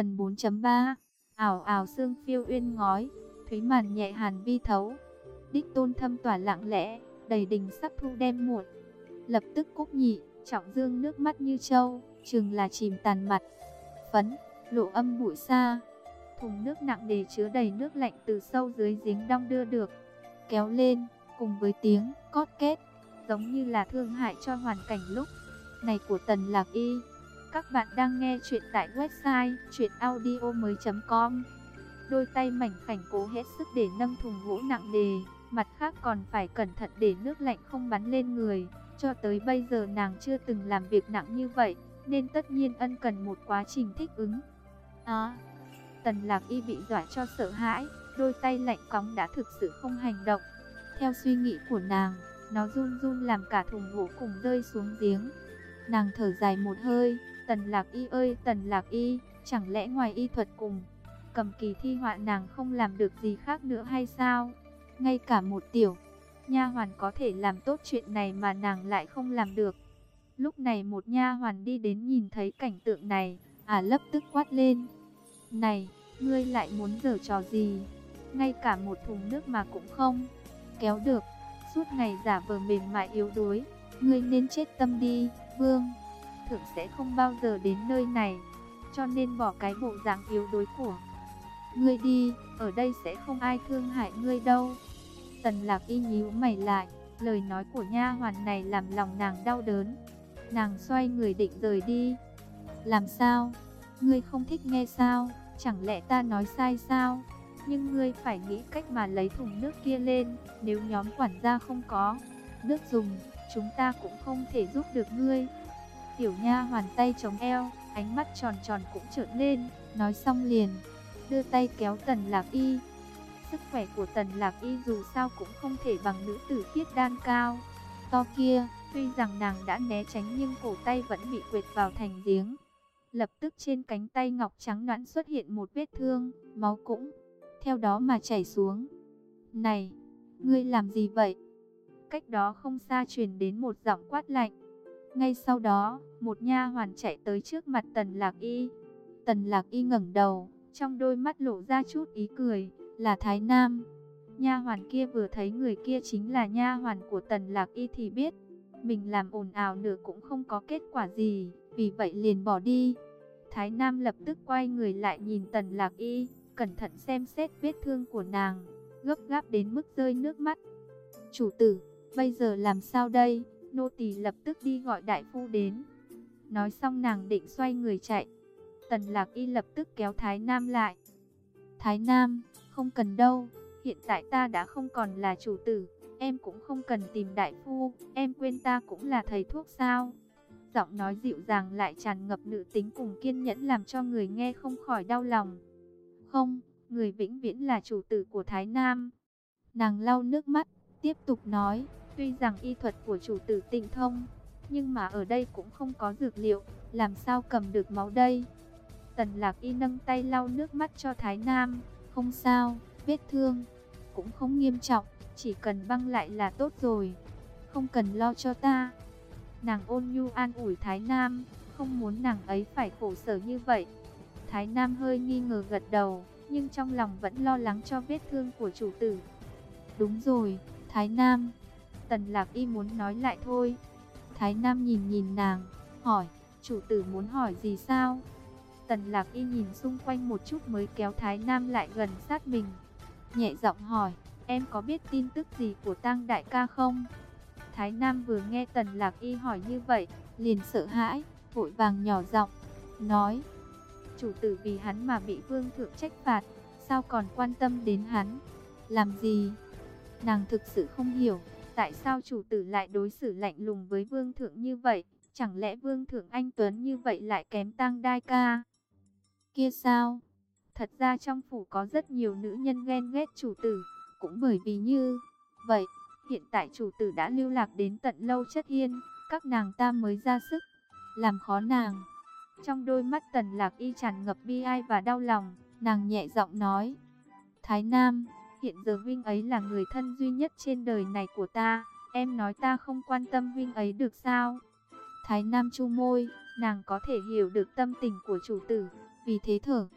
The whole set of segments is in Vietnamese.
Phần 4.3 Ảo ảo sương phiêu uyên ngói, thúy màn nhẹ hàn vi thấu. Đích tôn thâm tỏa lặng lẽ, đầy đình sắc thu đem muộn. Lập tức cúc nhị, trọng dương nước mắt như trâu, chừng là chìm tàn mặt. Phấn, lộ âm bụi xa. Thùng nước nặng để chứa đầy nước lạnh từ sâu dưới giếng đong đưa được. Kéo lên, cùng với tiếng cót két, giống như là thương hại cho hoàn cảnh lúc này của Tần Lạc Y. Các bạn đang nghe chuyện tại website chuyenaudio.com Đôi tay mảnh khảnh cố hết sức để nâng thùng gỗ nặng nề, mặt khác còn phải cẩn thận để nước lạnh không bắn lên người. Cho tới bây giờ nàng chưa từng làm việc nặng như vậy, nên tất nhiên ân cần một quá trình thích ứng. À, Tần Lạc Y bị dọa cho sợ hãi, đôi tay lạnh cóng đã thực sự không hành động. Theo suy nghĩ của nàng, nó run run làm cả thùng gỗ cùng rơi xuống giếng. Nàng thở dài một hơi, Tần Lạc Y ơi Tần Lạc Y, chẳng lẽ ngoài y thuật cùng, cầm kỳ thi họa nàng không làm được gì khác nữa hay sao? Ngay cả một tiểu, nha hoàn có thể làm tốt chuyện này mà nàng lại không làm được. Lúc này một nha hoàn đi đến nhìn thấy cảnh tượng này, à lấp tức quát lên. Này, ngươi lại muốn giở trò gì? Ngay cả một thùng nước mà cũng không kéo được. Suốt ngày giả vờ mềm mại yếu đuối, ngươi nên chết tâm đi, vương thượng sẽ không bao giờ đến nơi này, cho nên bỏ cái bộ dạng yếu đuối của ngươi đi, ở đây sẽ không ai thương hại ngươi đâu. Tần lạc y nhíu mày lại, lời nói của nha hoàn này làm lòng nàng đau đớn. Nàng xoay người định rời đi. Làm sao? Ngươi không thích nghe sao? Chẳng lẽ ta nói sai sao? Nhưng ngươi phải nghĩ cách mà lấy thùng nước kia lên, nếu nhóm quản gia không có nước dùng, chúng ta cũng không thể giúp được ngươi. Tiểu nha hoàn tay chống eo, ánh mắt tròn tròn cũng trợn lên, nói xong liền, đưa tay kéo tần lạc y. Sức khỏe của tần lạc y dù sao cũng không thể bằng nữ tử khiết đan cao. To kia, tuy rằng nàng đã né tránh nhưng cổ tay vẫn bị quệt vào thành giếng. Lập tức trên cánh tay ngọc trắng nõn xuất hiện một vết thương, máu cũng theo đó mà chảy xuống. Này, ngươi làm gì vậy? Cách đó không xa truyền đến một giọng quát lạnh. Ngay sau đó, một nha hoàn chạy tới trước mặt Tần Lạc Y. Tần Lạc Y ngẩng đầu, trong đôi mắt lộ ra chút ý cười, là Thái Nam. Nha hoàn kia vừa thấy người kia chính là nha hoàn của Tần Lạc Y thì biết, mình làm ồn ào nữa cũng không có kết quả gì, vì vậy liền bỏ đi. Thái Nam lập tức quay người lại nhìn Tần Lạc Y, cẩn thận xem xét vết thương của nàng, gấp gáp đến mức rơi nước mắt. Chủ tử, bây giờ làm sao đây? Nô tỳ lập tức đi gọi đại phu đến. Nói xong nàng định xoay người chạy. Tần lạc y lập tức kéo Thái Nam lại. Thái Nam, không cần đâu, hiện tại ta đã không còn là chủ tử, em cũng không cần tìm đại phu, em quên ta cũng là thầy thuốc sao. Giọng nói dịu dàng lại tràn ngập nữ tính cùng kiên nhẫn làm cho người nghe không khỏi đau lòng. Không, người vĩnh viễn là chủ tử của Thái Nam. Nàng lau nước mắt, tiếp tục nói, tuy rằng y thuật của chủ tử tinh thông, nhưng mà ở đây cũng không có dược liệu, làm sao cầm được máu đây? Tần lạc y nâng tay lau nước mắt cho Thái Nam, không sao, vết thương, cũng không nghiêm trọng, chỉ cần băng lại là tốt rồi, không cần lo cho ta. Nàng ôn nhu an ủi Thái Nam, không muốn nàng ấy phải khổ sở như vậy. Thái Nam hơi nghi ngờ gật đầu, nhưng trong lòng vẫn lo lắng cho vết thương của chủ tử. Đúng rồi, Thái Nam. Tần Lạc Y muốn nói lại thôi. Thái Nam nhìn nhìn nàng, hỏi, chủ tử muốn hỏi gì sao? Tần Lạc Y nhìn xung quanh một chút mới kéo Thái Nam lại gần sát mình. Nhẹ giọng hỏi, em có biết tin tức gì của Tăng Đại ca không? Thái Nam vừa nghe Tần Lạc Y hỏi như vậy, liền sợ hãi, vội vàng nhỏ giọng, nói, chủ tử vì hắn mà bị vương thượng trách phạt, sao còn quan tâm đến hắn? Làm gì? Nàng thực sự không hiểu, tại sao chủ tử lại đối xử lạnh lùng với vương thượng như vậy? Chẳng lẽ vương thượng anh Tuấn như vậy lại kém tăng đai ca? Kia sao? Thật ra trong phủ có rất nhiều nữ nhân ghen ghét chủ tử, cũng bởi vì như vậy, hiện tại chủ tử đã lưu lạc đến tận lâu chất yên, các nàng ta mới ra sức, làm khó nàng. Trong đôi mắt tần lạc y tràn ngập bi ai và đau lòng, nàng nhẹ giọng nói. Thái Nam, hiện giờ Vinh ấy là người thân duy nhất trên đời này của ta, em nói ta không quan tâm Vinh ấy được sao? Thái Nam chu môi, nàng có thể hiểu được tâm tình của chủ tử, vì thế thở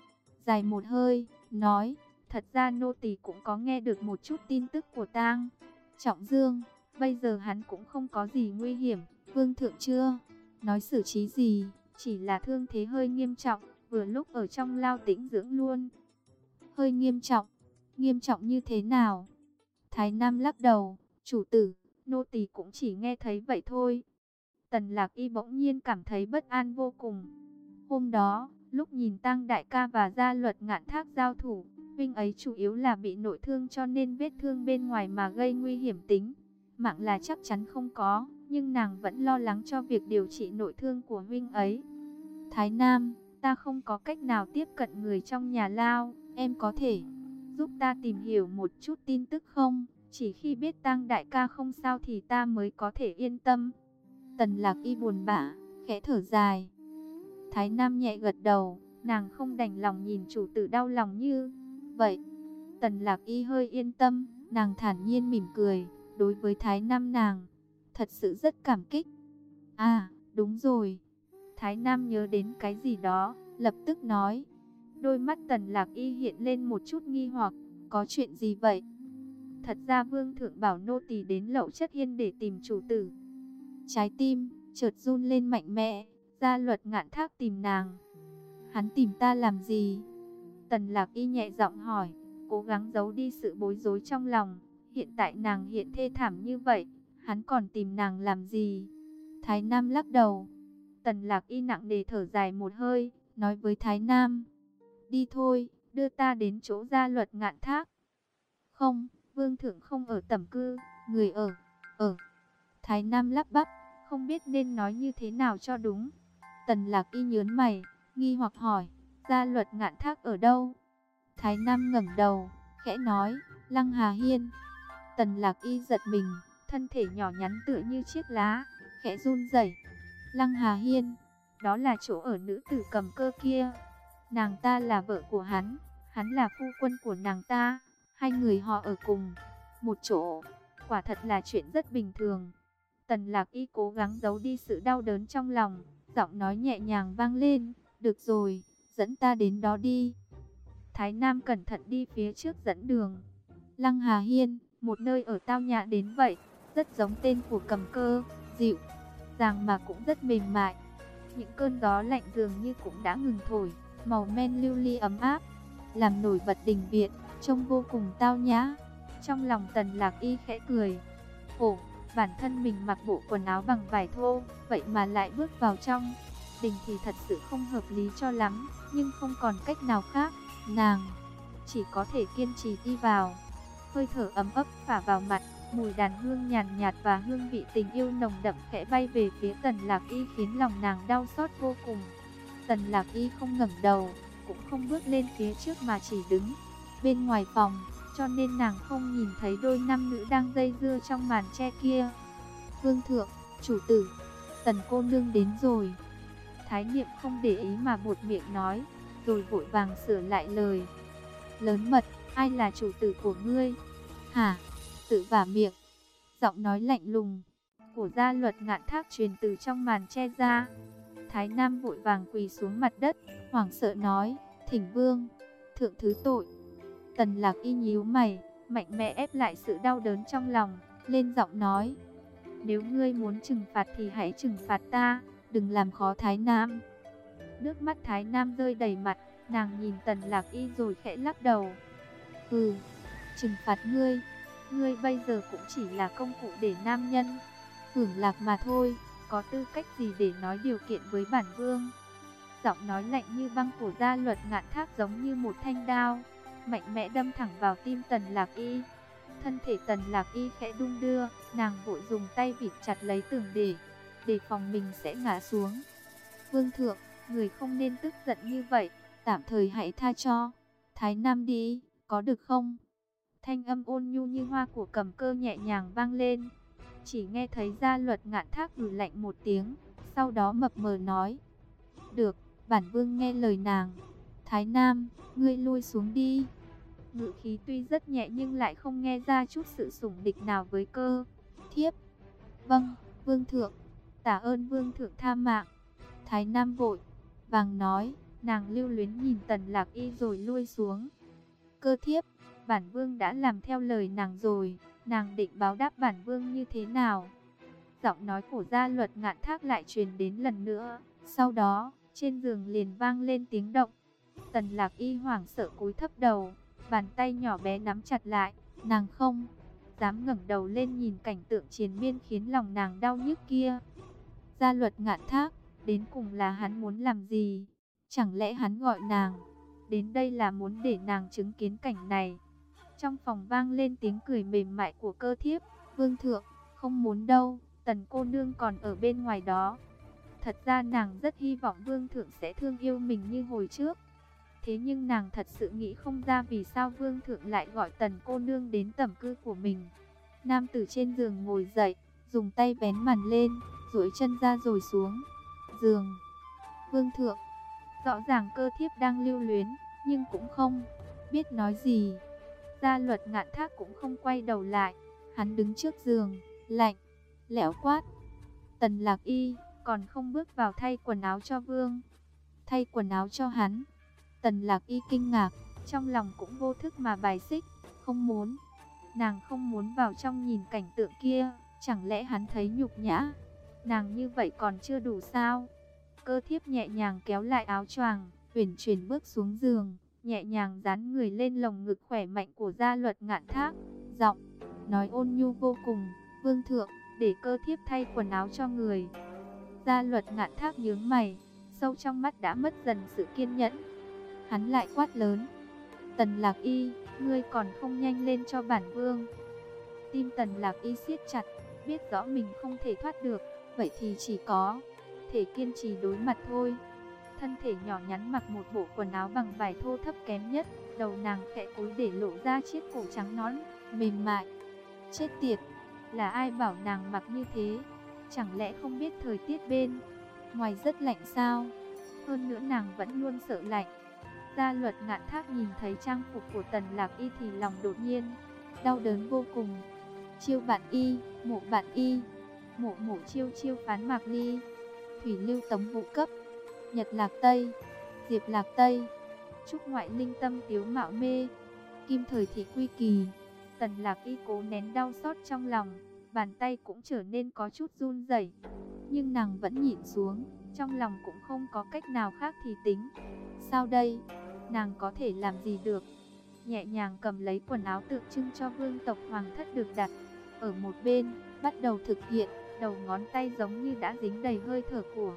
dài một hơi, nói, thật ra nô tỳ cũng có nghe được một chút tin tức của tang. Trọng Dương, bây giờ hắn cũng không có gì nguy hiểm, vương thượng chưa, nói xử trí gì, chỉ là thương thế hơi nghiêm trọng, vừa lúc ở trong lao tĩnh dưỡng luôn. Hơi nghiêm trọng, nghiêm trọng như thế nào? Thái Nam lắc đầu, chủ tử, nô tỳ cũng chỉ nghe thấy vậy thôi. Tần lạc y bỗng nhiên cảm thấy bất an vô cùng. Hôm đó, lúc nhìn tăng đại ca và gia luật ngạn thác giao thủ, huynh ấy chủ yếu là bị nội thương cho nên vết thương bên ngoài mà gây nguy hiểm tính. Mạng là chắc chắn không có, nhưng nàng vẫn lo lắng cho việc điều trị nội thương của huynh ấy. Thái Nam, ta không có cách nào tiếp cận người trong nhà lao, em có thể giúp ta tìm hiểu một chút tin tức không? Chỉ khi biết tăng đại ca không sao thì ta mới có thể yên tâm. Tần lạc y buồn bã, khẽ thở dài. Thái Nam nhẹ gật đầu, nàng không đành lòng nhìn chủ tử đau lòng như vậy. Tần lạc y hơi yên tâm, nàng thản nhiên mỉm cười, đối với Thái Nam nàng, thật sự rất cảm kích. À, đúng rồi. Thái Nam nhớ đến cái gì đó, lập tức nói. Đôi mắt tần lạc y hiện lên một chút nghi hoặc, có chuyện gì vậy? Thật ra vương thượng bảo nô tỳ đến lậu chất yên để tìm chủ tử. Trái tim, chợt run lên mạnh mẽ, ra luật ngạn thác tìm nàng. Hắn tìm ta làm gì? Tần lạc y nhẹ giọng hỏi, cố gắng giấu đi sự bối rối trong lòng. Hiện tại nàng hiện thê thảm như vậy, hắn còn tìm nàng làm gì? Thái Nam lắc đầu. Tần lạc y nặng nề thở dài một hơi, nói với Thái Nam. Đi thôi, đưa ta đến chỗ gia luật ngạn thác. Không, vương thượng không ở tẩm cư, người ở, ở. Thái Nam lắp bắp, không biết nên nói như thế nào cho đúng. Tần lạc y nhớn mày, nghi hoặc hỏi, gia luật ngạn thác ở đâu? Thái Nam ngẩng đầu, khẽ nói, Lăng Hà Hiên. Tần lạc y giật mình, thân thể nhỏ nhắn tựa như chiếc lá, khẽ run rẩy. Lăng Hà Hiên, đó là chỗ ở nữ tử cầm cơ kia. Nàng ta là vợ của hắn, hắn là phu quân của nàng ta, hai người họ ở cùng một chỗ. Quả thật là chuyện rất bình thường. Tần lạc y cố gắng giấu đi sự đau đớn trong lòng, giọng nói nhẹ nhàng vang lên, được rồi, dẫn ta đến đó đi. Thái Nam cẩn thận đi phía trước dẫn đường. Lăng Hà Hiên, một nơi ở tao nhã đến vậy, rất giống tên của cầm cơ, dịu, dàng mà cũng rất mềm mại. Những cơn gió lạnh dường như cũng đã ngừng thổi, màu men lưu ly ấm áp, làm nổi bật đình viện, trông vô cùng tao nhã. Trong lòng tần lạc y khẽ cười, ồ, bản thân mình mặc bộ quần áo bằng vải thô, vậy mà lại bước vào trong. Đình thì thật sự không hợp lý cho lắm, nhưng không còn cách nào khác, nàng chỉ có thể kiên trì đi vào. Hơi thở ấm ấp phả vào mặt, mùi đàn hương nhàn nhạt, và hương vị tình yêu nồng đậm khẽ bay về phía tần lạc y khiến lòng nàng đau xót vô cùng. Tần lạc y không ngẩng đầu, cũng không bước lên phía trước mà chỉ đứng bên ngoài phòng, cho nên nàng không nhìn thấy đôi nam nữ đang dây dưa trong màn che kia. Vương thượng, chủ tử, tần cô nương đến rồi. Thái niệm không để ý mà buột miệng nói, rồi vội vàng sửa lại lời. Lớn mật, ai là chủ tử của ngươi? Hả? Tự vả miệng. Giọng nói lạnh lùng của gia luật ngạn thác truyền từ trong màn che ra. Thái Nam vội vàng quỳ xuống mặt đất, hoảng sợ nói, thỉnh vương, thượng thứ tội. Tần lạc y nhíu mày, mạnh mẽ ép lại sự đau đớn trong lòng, lên giọng nói. Nếu ngươi muốn trừng phạt thì hãy trừng phạt ta, đừng làm khó Thái Nam. Nước mắt Thái Nam rơi đầy mặt, nàng nhìn tần lạc y rồi khẽ lắc đầu. Ừ, trừng phạt ngươi, ngươi bây giờ cũng chỉ là công cụ để nam nhân, hưởng lạc mà thôi, có tư cách gì để nói điều kiện với bản vương. Giọng nói lạnh như băng của gia luật ngạn thác giống như một thanh đao mạnh mẽ đâm thẳng vào tim Tần Lạc Y. Thân thể Tần Lạc Y khẽ đung đưa, nàng vội dùng tay vịt chặt lấy tường để, để phòng mình sẽ ngã xuống. Vương thượng, người không nên tức giận như vậy, tạm thời hãy tha cho. Thái Nam đi, có được không? Thanh âm ôn nhu như hoa của cầm cơ nhẹ nhàng vang lên. Chỉ nghe thấy gia luật ngạn thác gửi lạnh một tiếng, sau đó mập mờ nói. Được, bản vương nghe lời nàng. Thái Nam, ngươi lui xuống đi. Ngự khí tuy rất nhẹ nhưng lại không nghe ra chút sự sủng địch nào với cơ. Thiếp. Vâng, vương thượng. Tả ơn vương thượng tha mạng. Thái Nam vội, vàng nói, Nàng lưu luyến nhìn tần lạc y rồi lui xuống. Cơ thiếp, bản vương đã làm theo lời nàng rồi, nàng định báo đáp bản vương như thế nào? Giọng nói của gia luật ngạn thác lại truyền đến lần nữa. Sau đó, trên giường liền vang lên tiếng động. Tần lạc y hoảng sợ cúi thấp đầu, bàn tay nhỏ bé nắm chặt lại, nàng không dám ngẩng đầu lên nhìn cảnh tượng chiến miên khiến lòng nàng đau nhức kia. Gia luật ngạn thác, đến cùng là hắn muốn làm gì? Chẳng lẽ hắn gọi nàng, đến đây là muốn để nàng chứng kiến cảnh này? Trong phòng vang lên tiếng cười mềm mại của cơ thiếp, vương thượng, không muốn đâu, tần cô nương còn ở bên ngoài đó. Thật ra nàng rất hy vọng vương thượng sẽ thương yêu mình như hồi trước. Thế nhưng nàng thật sự nghĩ không ra vì sao vương thượng lại gọi tần cô nương đến tầm cư của mình. Nam tử trên giường ngồi dậy, dùng tay vén màn lên, duỗi chân ra rồi xuống. Giường. Vương thượng. Rõ ràng cơ thiếp đang lưu luyến, nhưng cũng không biết nói gì. Gia luật ngạn thác cũng không quay đầu lại. Hắn đứng trước giường, lạnh, lẽo quát. Tần lạc y, còn không bước vào thay quần áo cho vương. Thay quần áo cho hắn. Tần lạc y kinh ngạc, trong lòng cũng vô thức mà bài xích, không muốn. Nàng không muốn vào trong nhìn cảnh tượng kia, chẳng lẽ hắn thấy nhục nhã. Nàng như vậy còn chưa đủ sao? Cơ thiếp nhẹ nhàng kéo lại áo choàng, uyển chuyển bước xuống giường, nhẹ nhàng dán người lên lồng ngực khỏe mạnh của gia luật ngạn thác. Giọng, nói ôn nhu vô cùng, vương thượng, để cơ thiếp thay quần áo cho người. Gia luật ngạn thác nhướng mày, sâu trong mắt đã mất dần sự kiên nhẫn. Hắn lại quát lớn, tần lạc y, ngươi còn không nhanh lên cho bản vương. Tim tần lạc y siết chặt, biết rõ mình không thể thoát được, vậy thì chỉ có thể kiên trì đối mặt thôi. Thân thể nhỏ nhắn mặc một bộ quần áo bằng vải thô thấp kém nhất, đầu nàng khẽ cúi để lộ ra chiếc cổ trắng nón, mềm mại. Chết tiệt, là ai bảo nàng mặc như thế? Chẳng lẽ không biết thời tiết bên ngoài rất lạnh sao? Hơn nữa nàng vẫn luôn sợ lạnh. Gia luật ngạn thác nhìn thấy trang phục của tần lạc y thì lòng đột nhiên, đau đớn vô cùng. Chiêu bạn y, mộ bạn y, mộ mộ chiêu chiêu phán mạc ly, thủy lưu tống vụ cấp, nhật lạc tây, diệp lạc tây, trúc ngoại linh tâm tiếu mạo mê, kim thời thị quy kỳ. Tần lạc y cố nén đau xót trong lòng, bàn tay cũng trở nên có chút run rẩy Nhưng nàng vẫn nhìn xuống, trong lòng cũng không có cách nào khác thì tính. Sao đây? nàng có thể làm gì được. Nhẹ nhàng cầm lấy quần áo tượng trưng cho vương tộc hoàng thất được đặt ở một bên, bắt đầu thực hiện, đầu ngón tay giống như đã dính đầy hơi thở của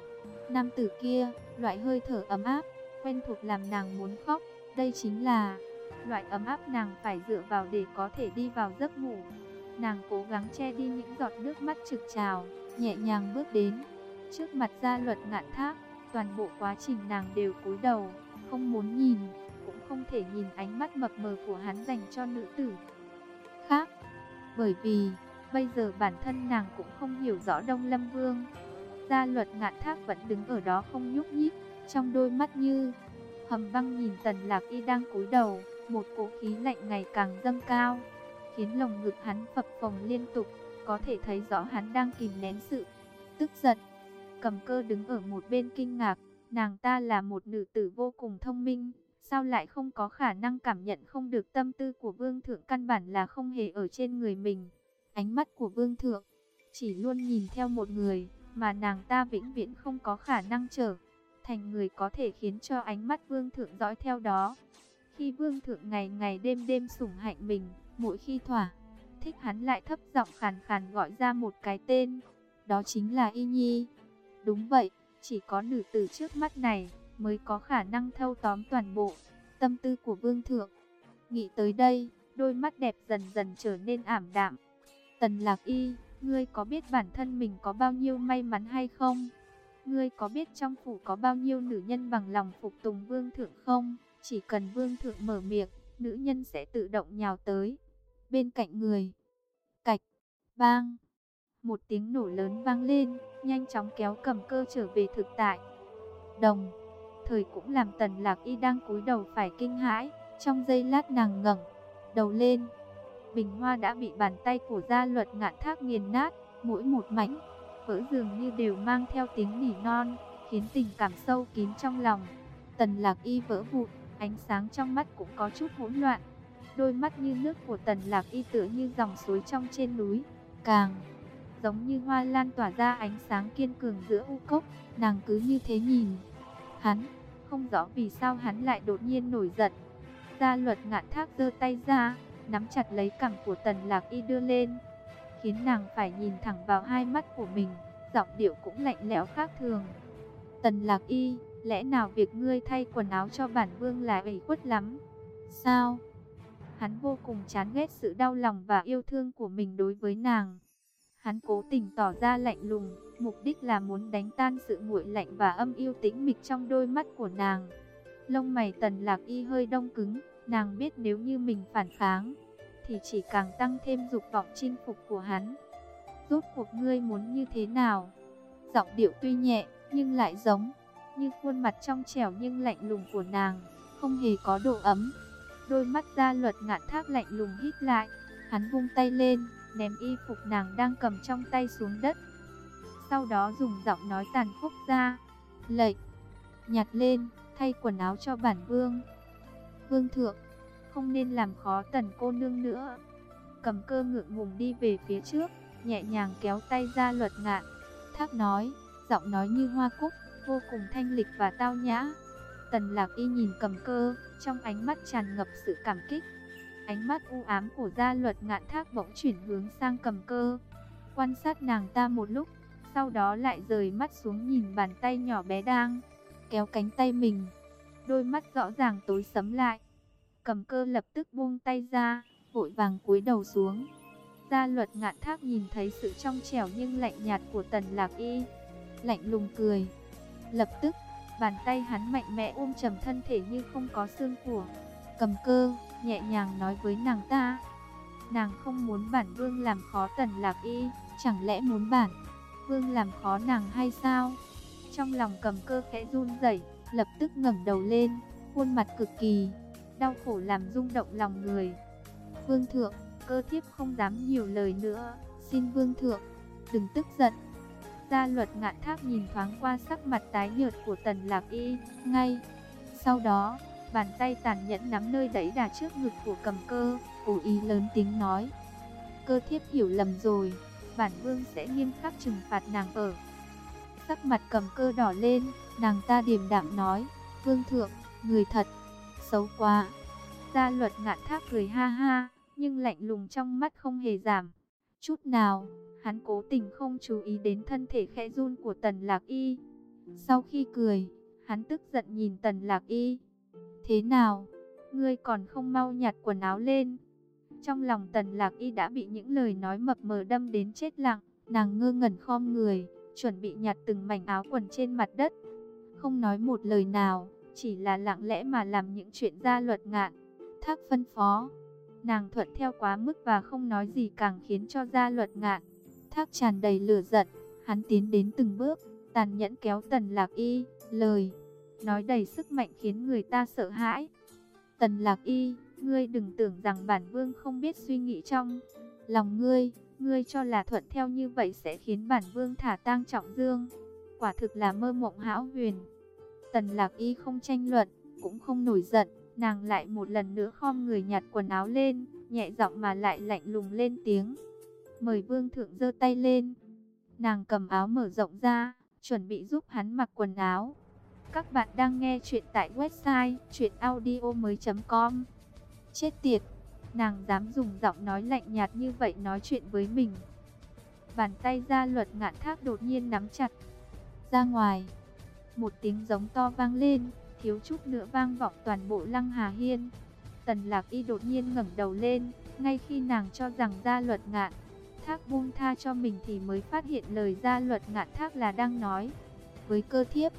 nam tử kia, loại hơi thở ấm áp, quen thuộc làm nàng muốn khóc, đây chính là loại ấm áp nàng phải dựa vào để có thể đi vào giấc ngủ. Nàng cố gắng che đi những giọt nước mắt trực trào, nhẹ nhàng bước đến trước mặt gia luật ngạn thác, toàn bộ quá trình nàng đều cúi đầu không muốn nhìn, cũng không thể nhìn ánh mắt mập mờ của hắn dành cho nữ tử khác. Bởi vì, bây giờ bản thân nàng cũng không hiểu rõ Đông Lâm Vương. Gia luật ngạn thác vẫn đứng ở đó không nhúc nhích, trong đôi mắt như hầm băng nhìn tần lạc y đang cúi đầu, một cỗ khí lạnh ngày càng dâng cao, khiến lồng ngực hắn phập phồng liên tục, có thể thấy rõ hắn đang kìm nén sự tức giận. Cầm cơ đứng ở một bên kinh ngạc, Nàng ta là một nữ tử vô cùng thông minh, sao lại không có khả năng cảm nhận không được tâm tư của vương thượng căn bản là không hề ở trên người mình. Ánh mắt của vương thượng chỉ luôn nhìn theo một người, mà nàng ta vĩnh viễn không có khả năng trở thành người có thể khiến cho ánh mắt vương thượng dõi theo đó. Khi vương thượng ngày ngày đêm đêm sủng hạnh mình, mỗi khi thỏa, thích hắn lại thấp giọng khàn khàn gọi ra một cái tên, đó chính là Y Nhi. Đúng vậy, chỉ có nữ tử trước mắt này mới có khả năng thâu tóm toàn bộ tâm tư của vương thượng. Nghĩ tới đây, đôi mắt đẹp dần dần trở nên ảm đạm. Tần lạc y, ngươi có biết bản thân mình có bao nhiêu may mắn hay không? Ngươi có biết trong phủ có bao nhiêu nữ nhân bằng lòng phục tùng vương thượng không? Chỉ cần vương thượng mở miệng, nữ nhân sẽ tự động nhào tới. Bên cạnh người, cạch, bang. Một tiếng nổ lớn vang lên, nhanh chóng kéo cầm cơ trở về thực tại. Đồng, thời cũng làm tần lạc y đang cúi đầu phải kinh hãi, trong giây lát nàng ngẩng đầu lên. Bình hoa đã bị bàn tay của gia luật ngạn thác nghiền nát, mỗi một mảnh, vỡ dường như đều mang theo tiếng nỉ non, khiến tình cảm sâu kín trong lòng. Tần lạc y vỡ vụn, ánh sáng trong mắt cũng có chút hỗn loạn. Đôi mắt như nước của tần lạc y tựa như dòng suối trong trên núi, càng giống như hoa lan tỏa ra ánh sáng kiên cường giữa u cốc, nàng cứ như thế nhìn. Hắn, không rõ vì sao hắn lại đột nhiên nổi giận. Gia luật ngạn thác giơ tay ra, nắm chặt lấy cằm của tần lạc y đưa lên, khiến nàng phải nhìn thẳng vào hai mắt của mình, giọng điệu cũng lạnh lẽo khác thường. Tần lạc y, lẽ nào việc ngươi thay quần áo cho bản vương là ủy khuất lắm? Sao? Hắn vô cùng chán ghét sự đau lòng và yêu thương của mình đối với nàng. Hắn cố tình tỏ ra lạnh lùng, mục đích là muốn đánh tan sự nguội lạnh và âm yêu tĩnh mịch trong đôi mắt của nàng. Lông mày tần lạc y hơi đông cứng, nàng biết nếu như mình phản kháng, thì chỉ càng tăng thêm dục vọng chinh phục của hắn. Rốt cuộc ngươi muốn như thế nào? Giọng điệu tuy nhẹ, nhưng lại giống như khuôn mặt trong trẻo nhưng lạnh lùng của nàng, không hề có độ ấm. Đôi mắt ra luật ngạn thác lạnh lùng hít lại, hắn vung tay lên, ném y phục nàng đang cầm trong tay xuống đất. Sau đó dùng giọng nói tàn khốc ra, lệnh, nhặt lên, thay quần áo cho bản vương. Vương thượng, không nên làm khó tần cô nương nữa. Cầm cơ ngượng ngùng đi về phía trước, nhẹ nhàng kéo tay ra luật ngạn. Thác nói, giọng nói như hoa cúc, vô cùng thanh lịch và tao nhã. Tần lạc y nhìn cầm cơ, trong ánh mắt tràn ngập sự cảm kích. Ánh mắt u ám của gia luật ngạn thác bỗng chuyển hướng sang cầm cơ. Quan sát nàng ta một lúc, sau đó lại rời mắt xuống nhìn bàn tay nhỏ bé đang kéo cánh tay mình. Đôi mắt rõ ràng tối sấm lại. Cầm cơ lập tức buông tay ra, vội vàng cúi đầu xuống. Gia luật ngạn thác nhìn thấy sự trong trẻo nhưng lạnh nhạt của tần lạc y. Lạnh lùng cười. Lập tức, bàn tay hắn mạnh mẽ ôm trầm thân thể như không có xương của. Cầm cơ, nhẹ nhàng nói với nàng ta. Nàng không muốn bản vương làm khó tần lạc y, chẳng lẽ muốn bản vương làm khó nàng hay sao? Trong lòng cầm cơ khẽ run rẩy, lập tức ngẩng đầu lên, khuôn mặt cực kỳ đau khổ làm rung động lòng người. Vương thượng, cơ thiếp không dám nhiều lời nữa, xin vương thượng, đừng tức giận. Gia luật ngạn thác nhìn thoáng qua sắc mặt tái nhợt của tần lạc y, ngay. Sau đó, bàn tay tàn nhẫn nắm nơi đẩy đà trước ngực của cầm cơ, cố ý lớn tiếng nói. Cơ thiếp hiểu lầm rồi, bản vương sẽ nghiêm khắc trừng phạt nàng ở. Sắc mặt cầm cơ đỏ lên, nàng ta điềm đạm nói, vương thượng, người thật, xấu quá. Gia luật ngạn thác cười ha ha, nhưng lạnh lùng trong mắt không hề giảm. Chút nào, hắn cố tình không chú ý đến thân thể khẽ run của tần lạc y. Sau khi cười, hắn tức giận nhìn tần lạc y. Thế nào, ngươi còn không mau nhặt quần áo lên. Trong lòng tần lạc y đã bị những lời nói mập mờ đâm đến chết lặng, nàng ngơ ngẩn khom người, chuẩn bị nhặt từng mảnh áo quần trên mặt đất. Không nói một lời nào, chỉ là lặng lẽ mà làm những chuyện ra luật ngạn. Thác phân phó, nàng thuận theo quá mức và không nói gì càng khiến cho gia luật ngạn. Thác tràn đầy lửa giận, hắn tiến đến từng bước, tàn nhẫn kéo tần lạc y, lời, nói đầy sức mạnh khiến người ta sợ hãi. Tần lạc y, ngươi đừng tưởng rằng bản vương không biết suy nghĩ trong lòng ngươi, ngươi cho là thuận theo như vậy sẽ khiến bản vương thả tang trọng dương. Quả thực là mơ mộng hão huyền. Tần lạc y không tranh luận, cũng không nổi giận, nàng lại một lần nữa khom người nhặt quần áo lên, nhẹ giọng mà lại lạnh lùng lên tiếng. Mời vương thượng giơ tay lên. Nàng cầm áo mở rộng ra, chuẩn bị giúp hắn mặc quần áo. Các bạn đang nghe chuyện tại website chuyenaudio.com Chết tiệt, nàng dám dùng giọng nói lạnh nhạt như vậy nói chuyện với mình. Bàn tay ra luật ngạn thác đột nhiên nắm chặt. Ra ngoài, một tiếng giống to vang lên, thiếu chút nữa vang vọng toàn bộ lăng hà hiên. Tần lạc y đột nhiên ngẩng đầu lên, ngay khi nàng cho rằng gia luật ngạn, thác buông tha cho mình thì mới phát hiện lời gia luật ngạn thác là đang nói. Với cơ thiếp,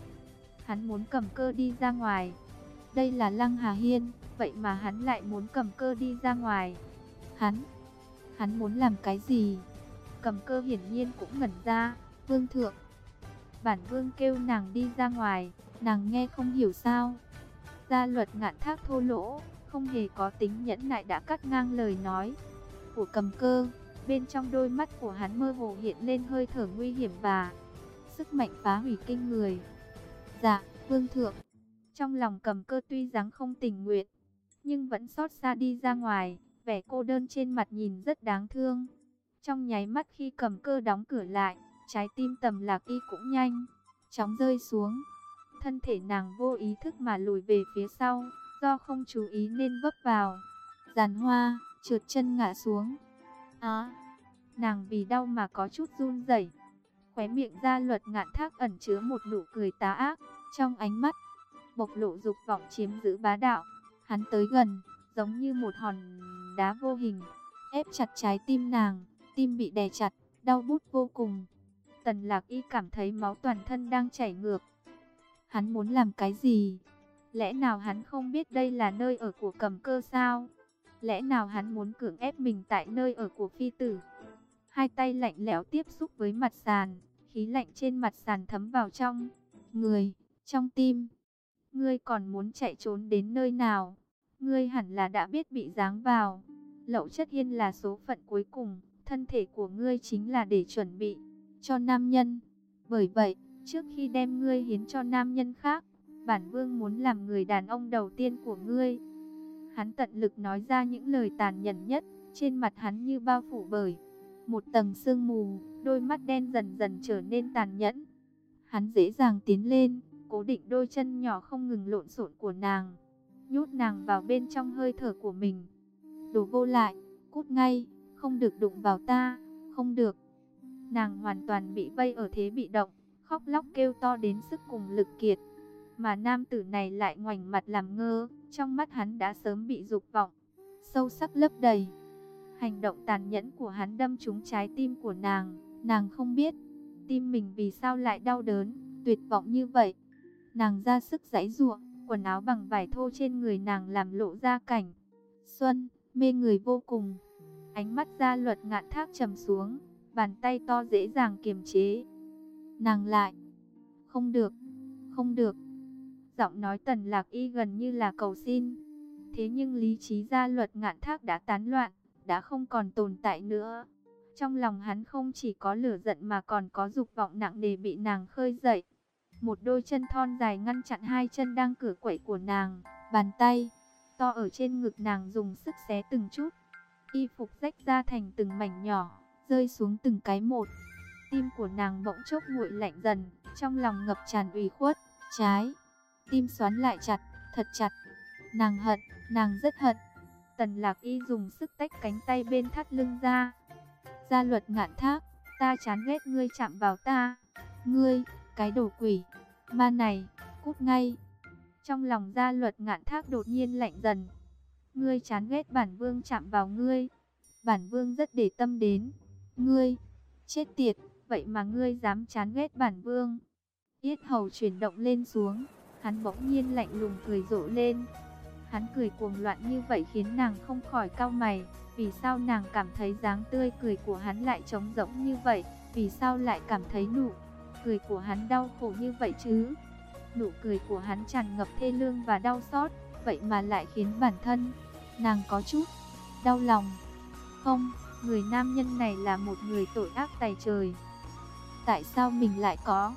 hắn muốn cầm cơ đi ra ngoài. Đây là lăng hà hiên, vậy mà hắn lại muốn cầm cơ đi ra ngoài. Hắn, hắn muốn làm cái gì? Cầm cơ hiển nhiên cũng ngẩn ra, vương thượng. Bản vương kêu nàng đi ra ngoài, nàng nghe không hiểu sao. Gia luật ngạn thác thô lỗ, không hề có tính nhẫn nại đã cắt ngang lời nói của cầm cơ. Bên trong đôi mắt của hắn mơ hồ hiện lên hơi thở nguy hiểm và sức mạnh phá hủy kinh người. Dạ, vương thượng. Trong lòng cầm cơ tuy dáng không tình nguyện, nhưng vẫn xót xa đi ra ngoài, vẻ cô đơn trên mặt nhìn rất đáng thương. Trong nháy mắt khi cầm cơ đóng cửa lại, trái tim tầm lạc y cũng nhanh, chóng rơi xuống. Thân thể nàng vô ý thức mà lùi về phía sau, do không chú ý nên vấp vào. Giàn hoa, trượt chân ngã xuống. Á, nàng vì đau mà có chút run rẩy. Khóe miệng ra luật ngạn thác ẩn chứa một nụ cười tá ác, trong ánh mắt, bộc lộ dục vọng chiếm giữ bá đạo. Hắn tới gần, giống như một hòn đá vô hình, ép chặt trái tim nàng, tim bị đè chặt, đau bút vô cùng. Tần lạc y cảm thấy máu toàn thân đang chảy ngược. Hắn muốn làm cái gì? Lẽ nào hắn không biết đây là nơi ở của cầm cơ sao? Lẽ nào hắn muốn cưỡng ép mình tại nơi ở của phi tử? Hai tay lạnh lẽo tiếp xúc với mặt sàn, khí lạnh trên mặt sàn thấm vào trong người, trong tim. Ngươi còn muốn chạy trốn đến nơi nào? Ngươi hẳn là đã biết bị giáng vào. Lậu chất hiên là số phận cuối cùng, thân thể của ngươi chính là để chuẩn bị cho nam nhân. Bởi vậy, trước khi đem ngươi hiến cho nam nhân khác, bản vương muốn làm người đàn ông đầu tiên của ngươi. Hắn tận lực nói ra những lời tàn nhẫn nhất, trên mặt hắn như bao phủ bởi một tầng sương mù, đôi mắt đen dần dần trở nên tàn nhẫn. Hắn dễ dàng tiến lên, cố định đôi chân nhỏ không ngừng lộn xộn của nàng, nhốt nàng vào bên trong hơi thở của mình. Đồ vô lại, cút ngay, không được đụng vào ta, không được. Nàng hoàn toàn bị vây ở thế bị động, khóc lóc kêu to đến sức cùng lực kiệt. Mà nam tử này lại ngoảnh mặt làm ngơ, trong mắt hắn đã sớm bị dục vọng, sâu sắc lấp đầy. Hành động tàn nhẫn của hắn đâm trúng trái tim của nàng, nàng không biết, tim mình vì sao lại đau đớn, tuyệt vọng như vậy. Nàng ra sức giãy giụa, quần áo bằng vải thô trên người nàng làm lộ ra cảnh. Xuân, mê người vô cùng. Ánh mắt ra luật ngạn thác trầm xuống, bàn tay to dễ dàng kiềm chế. Nàng lại, không được, không được. Giọng nói tần lạc y gần như là cầu xin. Thế nhưng lý trí gia luật ngạn thác đã tán loạn, đã không còn tồn tại nữa. Trong lòng hắn không chỉ có lửa giận mà còn có dục vọng nặng nề bị nàng khơi dậy. Một đôi chân thon dài ngăn chặn hai chân đang cử quẩy của nàng, bàn tay to ở trên ngực nàng dùng sức xé từng chút. Y phục rách ra thành từng mảnh nhỏ, rơi xuống từng cái một. Tim của nàng bỗng chốc nguội lạnh dần, trong lòng ngập tràn ủy khuất, trái. Tim xoắn lại chặt, thật chặt. Nàng hận, nàng rất hận. Tần lạc y dùng sức tách cánh tay bên thắt lưng ra. Gia luật ngạn thác, ta chán ghét ngươi chạm vào ta. Ngươi, cái đồ quỷ, ma này, cút ngay. Trong lòng gia luật ngạn thác đột nhiên lạnh dần. Ngươi chán ghét bản vương chạm vào ngươi. Bản vương rất để tâm đến. Ngươi, chết tiệt, vậy mà ngươi dám chán ghét bản vương. Yết hầu chuyển động lên xuống, hắn bỗng nhiên lạnh lùng cười rộ lên. Hắn cười cuồng loạn như vậy khiến nàng không khỏi cau mày. Vì sao nàng cảm thấy dáng tươi cười của hắn lại trống rỗng như vậy? Vì sao lại cảm thấy nụ cười của hắn đau khổ như vậy chứ? Nụ cười của hắn tràn ngập thê lương và đau xót, vậy mà lại khiến bản thân nàng có chút đau lòng. Không, người nam nhân này là một người tội ác tày trời. Tại sao mình lại có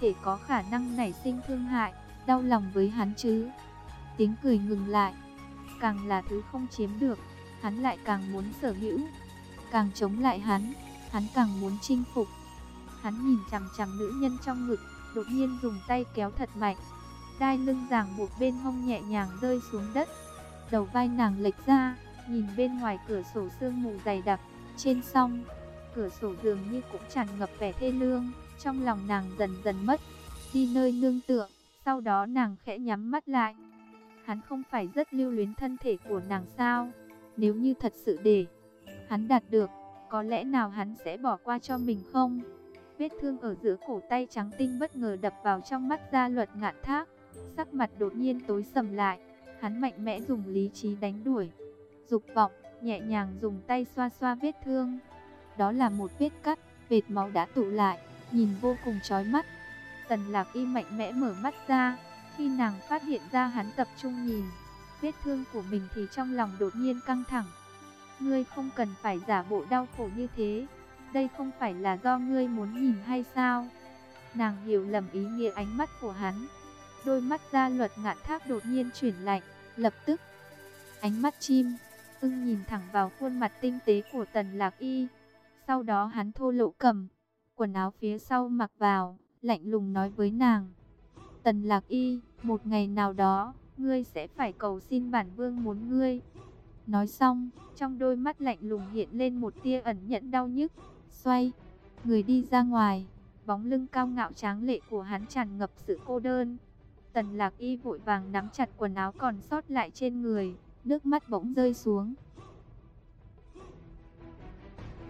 thể có khả năng nảy sinh thương hại, đau lòng với hắn chứ? Tiếng cười ngừng lại, càng là thứ không chiếm được, hắn lại càng muốn sở hữu. Càng chống lại hắn, hắn càng muốn chinh phục. Hắn nhìn chằm chằm nữ nhân trong ngực, đột nhiên dùng tay kéo thật mạnh. Đai lưng ràng buộc bên hông nhẹ nhàng rơi xuống đất. Đầu vai nàng lệch ra, nhìn bên ngoài cửa sổ sương mù dày đặc, trên song, cửa sổ dường như cũng tràn ngập vẻ thê lương, trong lòng nàng dần dần mất đi nơi nương tựa, sau đó nàng khẽ nhắm mắt lại. Hắn không phải rất lưu luyến thân thể của nàng sao? Nếu như thật sự để hắn đạt được, có lẽ nào hắn sẽ bỏ qua cho mình không? Vết thương ở giữa cổ tay trắng tinh bất ngờ đập vào trong mắt gia luật ngạn thác. Sắc mặt đột nhiên tối sầm lại, hắn mạnh mẽ dùng lý trí đánh đuổi. Dục vọng, nhẹ nhàng dùng tay xoa xoa vết thương. Đó là một vết cắt, vệt máu đã tụ lại, nhìn vô cùng chói mắt. Tần lạc y mạnh mẽ mở mắt ra, khi nàng phát hiện ra hắn tập trung nhìn, vết thương của mình thì trong lòng đột nhiên căng thẳng. Ngươi không cần phải giả bộ đau khổ như thế, đây không phải là do ngươi muốn nhìn hay sao? Nàng hiểu lầm ý nghĩa ánh mắt của hắn. Đôi mắt gia luật ngạn thác đột nhiên chuyển lạnh, lập tức. Ánh mắt chim, ưng nhìn thẳng vào khuôn mặt tinh tế của tần lạc y. Sau đó hắn thô lộ cầm, quần áo phía sau mặc vào, lạnh lùng nói với nàng. Tần lạc y, một ngày nào đó, ngươi sẽ phải cầu xin bản vương muốn ngươi. Nói xong, trong đôi mắt lạnh lùng hiện lên một tia ẩn nhẫn đau nhức, xoay, người đi ra ngoài, bóng lưng cao ngạo tráng lệ của hắn tràn ngập sự cô đơn. Tần lạc y vội vàng nắm chặt quần áo còn sót lại trên người, nước mắt bỗng rơi xuống,